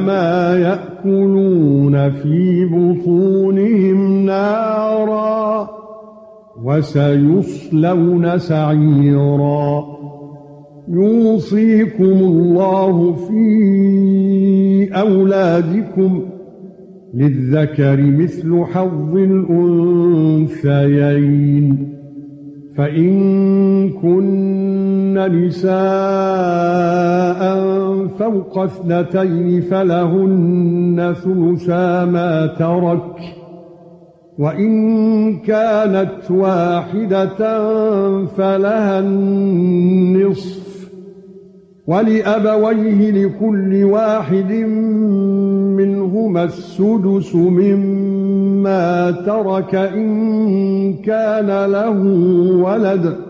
إِنَّمَا يَأْكُلُونَ فِي بُطُونِهِمْ نَارًا وَسَيُصْلَوْنَ سَعِيرًا. يُوصِيكُمُ اللَّهُ فِي أَوْلَادِكُمْ للذكر مثل حظ الأنثيين. فإن كن نساء فوق اثنتين فلهن ثلثا ما ترك. وإن كانت واحدة فلها النصف. ولأبويه لكل واحد منهما السدس مما ترك إن كان له ولد.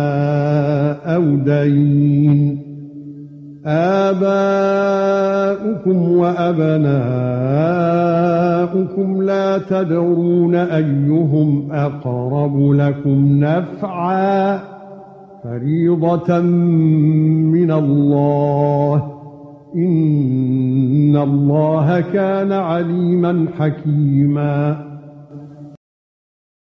أو دين آباؤكم وأبناؤكم لا تدرون أيهم أقرب لكم نفعا. فريضة من الله. إن الله كان عليما حكيما.